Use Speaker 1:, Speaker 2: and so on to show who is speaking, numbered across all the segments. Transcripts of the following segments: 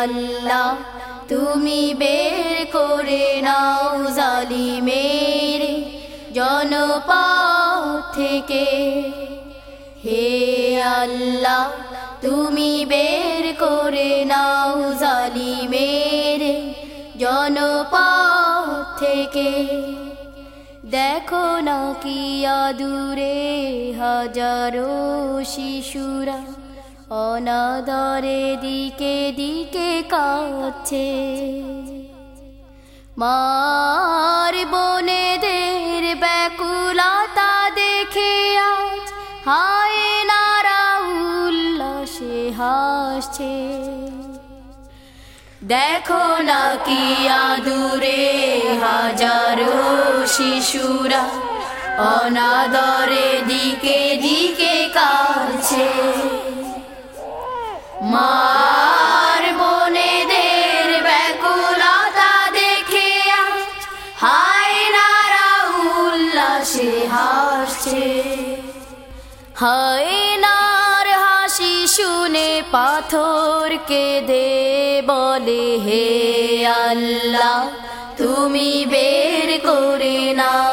Speaker 1: আল্লাহ, তুমি বের করে নাও জালি জালিমের জনপথ থেকে। হে আল্লাহ, তুমি বের করে নাও জালি জালিমের জনপথ থেকে। দেখো না কি আদুরে হাজারো শিশুরা। অনাদরে দিকে দিকে কাছে মার বনেদের ব্যাকুলতা দেখে আজ হায় নারা উল্লাসে হাসছে। দেখো না কি আদুরে হাজারো শিশুরা অনাদরে দিকে দিকে কাছে মার বনেদের ব্যাকুলতা দেখে হায় নারা উল্লাসে হাসছে। হায় নার হাসি শুনে পাথরকে দে বলে, হে আল্লাহ, তুমি বের করে নাও।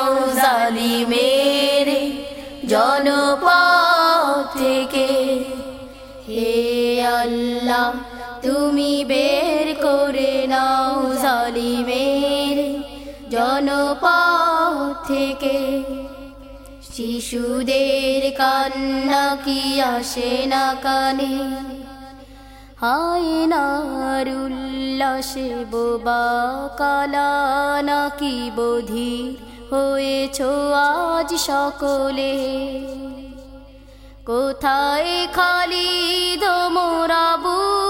Speaker 1: তুমি বের করে নাও জালিমের জনপথ থেকে। শিশুদের কান্না কি আসে না কানে? হায়নার উল্লাসে বোবা কালা নাকি বধির হয়েছ আজ সকলে? কোথায় খালি দোমরাবু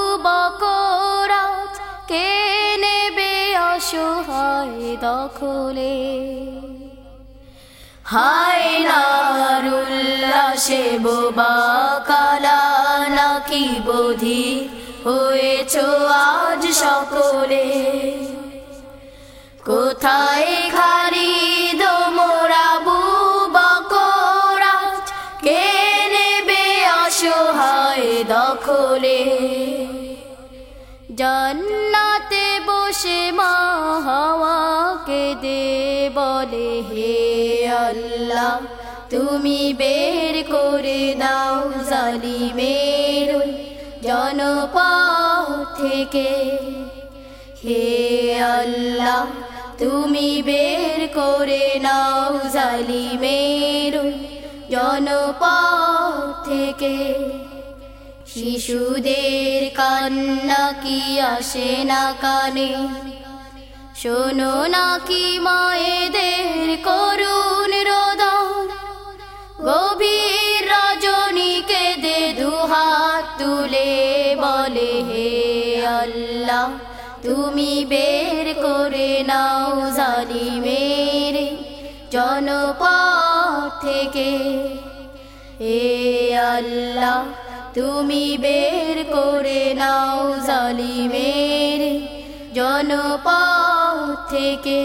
Speaker 1: কে নেবে অসহায় দখলে? হায় নারুল্লাসে বোবা কালা, নাকি বোধি হয়েছ আজ সকলে? কোথায় খারি দোমরাবু বকরাজ কে নেবে অসহায় দখলে? জান্নাতে বসে মা হাওয়াকে দে বলে, হে আল্লাহ, তুমি বের করে দাও জালিমের জনপথ থেকে। হে আল্লাহ, তুমি বের করে নাও জালি জালিমের জনপথ থেকে। শিশুদের কান্না কি আসে না কানে? শোনো নাকি মায়েদের করুণ রোদন গভীর রজনীকে দে দুহাত তুলে বলে, হে আল্লাহ, তুমি বের করে নাও জালিমের জনপথ থেকে। হে আল্লাহ তুমি বের করে নাও জালিমের জনপথ থেকে।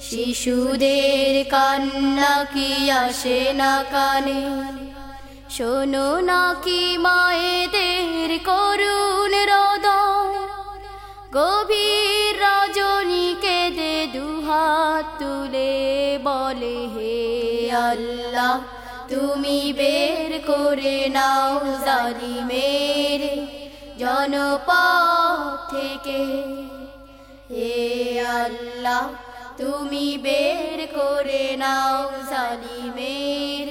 Speaker 1: শিশুদের কান্না কি আসে না কানে? শোনো নাকি মায়েদের করুণ রদ গভীর রজনীকে দে দুহাত তুলে বলে, হে আল্লাহ তুমি বের করে নাও জালিমের জনপথ থেকে। হে আল্লাহ, তুমি বের করে নাও জালিমের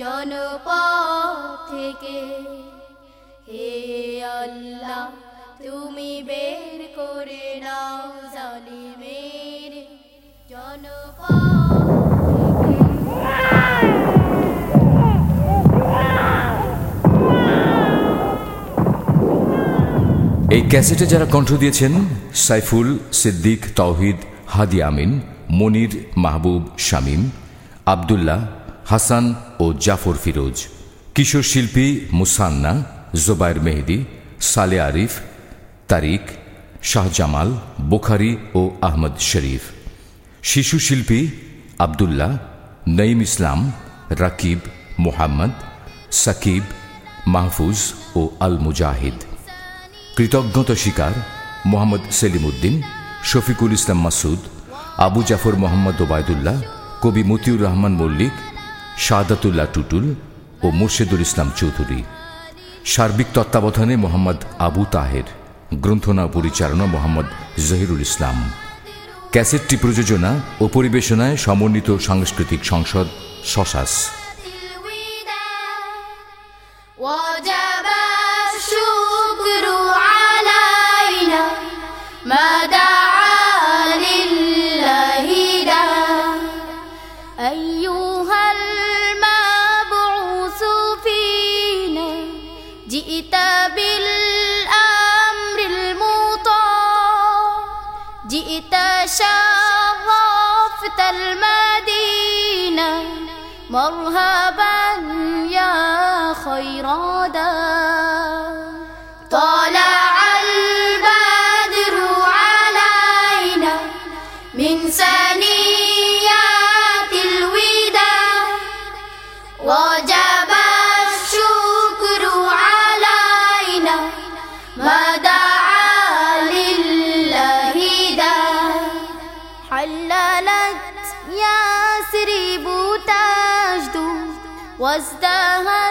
Speaker 1: জনপথ থেকে। হে আল্লাহ, তুমি বের করে নাও জালিমের জনপথ
Speaker 2: এই ক্যাসেটে যারা কণ্ঠ দিয়েছেন, সাইফুল, সিদ্দিক তৌহিদ হাদি আমিন, মনির, মাহবুব, শামীম, আবদুল্লাহ, হাসান ও জাফর ফিরোজ, কিশোর শিল্পী মুসান্না, জোবায়ের মেহেদি, সালে আরিফ, তারিক শাহজামাল বুখারি ও আহমদ শরীফ, শিশু শিল্পী আবদুল্লাহ, নঈম ইসলাম, রাকিব, মোহাম্মদ, সাকিব, মাহফুজ ও আল মুজাহিদ। কৃতজ্ঞতা শিকার মোহাম্মদ সেলিম উদ্দিন শফিকুল ইসলাম মাসুদ, আবু জাফর মোহাম্মদ ওবায়দুল্লাহ, কবি মতিউর রহমান মল্লিক, শাহাদাতুল্লাহ টুটুল ও মুর্শেদুল ইসলাম চৌধুরী। সার্বিক তত্ত্বাবধানে মোহাম্মদ আবু তাহের, গ্রন্থনা পরিচালনা মোহাম্মদ জহিরুল ইসলাম। ক্যাসেটটি প্রযোজনা ও পরিবেশনায় সমন্বিত সাংস্কৃতিক সংসদ শশাস।
Speaker 1: جئت بالأمر المطاع. جئت شرفت المدينة مرحبا ودعا لله دا. حللت ياسرب تجد وازدهى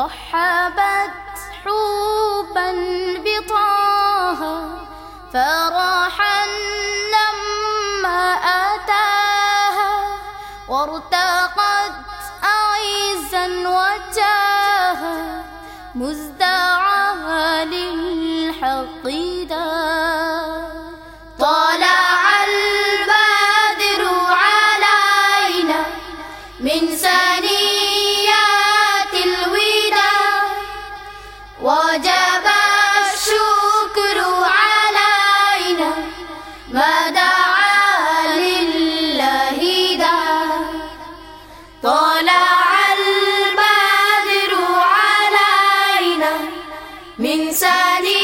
Speaker 1: رحبت حبا بطه فرحا لما أتاها وارتقت أعزا وجاها مزدعى للحق وجب الشكر علينا ما دعا لله دار طلع البدر علينا من سنة